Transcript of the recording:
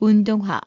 운동화.